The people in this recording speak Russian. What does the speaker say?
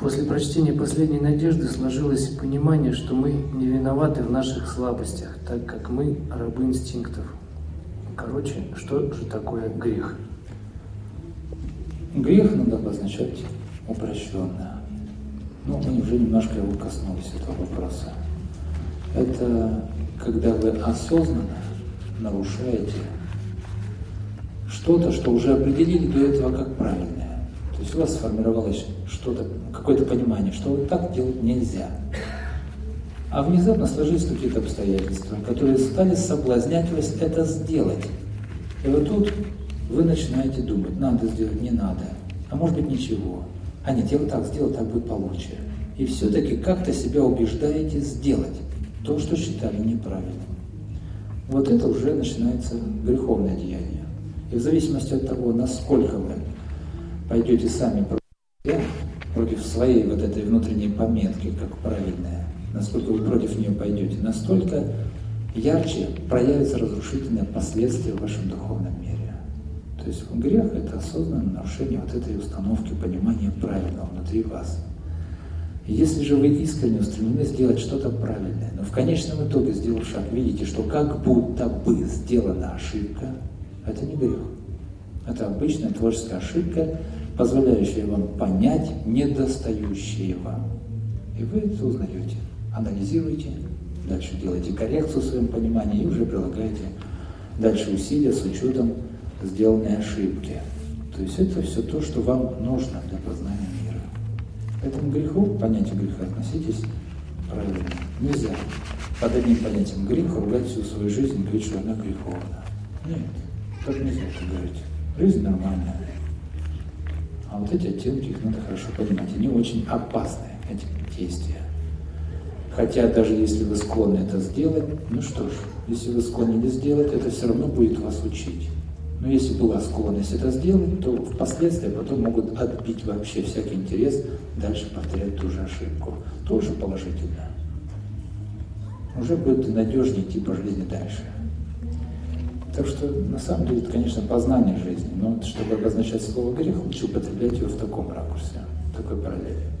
После прочтения «Последней надежды» сложилось понимание, что мы не виноваты в наших слабостях, так как мы рабы инстинктов. Короче, что же такое грех? Грех надо обозначать упрощенно. Ну, мы уже немножко его коснулись этого вопроса. Это когда вы осознанно нарушаете что-то, что уже определили до этого как правильное. То есть у вас сформировалось что-то, какое-то понимание, что вот так делать нельзя. А внезапно сложились какие-то обстоятельства, которые стали соблазнять вас это сделать. И вот тут вы начинаете думать, надо сделать, не надо, а может быть ничего. А нет, я вот так сделал, так будет получше. И все-таки как-то себя убеждаете сделать то, что считали неправильным. Вот это уже начинается греховное деяние. И в зависимости от того, насколько вы пойдете сами против против своей вот этой внутренней пометки, как правильная, насколько вы против нее пойдете, настолько ярче проявятся разрушительные последствия в вашем духовном мире. То есть грех – это осознанное нарушение вот этой установки понимания правильного внутри вас. И если же вы искренне устремлены сделать что-то правильное, но в конечном итоге, сделав шаг, видите, что как будто бы сделана ошибка, это не грех. Это обычная творческая ошибка, позволяющая вам понять недостающее вам. И вы это узнаете, анализируете, дальше делаете коррекцию в своем понимании и уже прилагаете дальше усилия с учетом сделанной ошибки. То есть это все то, что вам нужно для познания мира. К этому греху, понятию греха относитесь правильно. Нельзя под одним понятием грех ругать всю свою жизнь, говорить, что она греховна. Нет, так нельзя это говорить. Жизнь нормальная. А вот эти оттенки, их надо хорошо понимать. Они очень опасные, эти действия. Хотя даже если вы склонны это сделать, ну что ж, если вы склонны сделать, это все равно будет вас учить. Но если была склонность это сделать, то впоследствии потом могут отбить вообще всякий интерес дальше повторять ту же ошибку. Тоже положительно. Уже будет надежнее идти по жизни дальше. Так что, на самом деле, это, конечно, познание жизни, но чтобы обозначать слово грех, лучше употреблять его в таком ракурсе, такой параллели.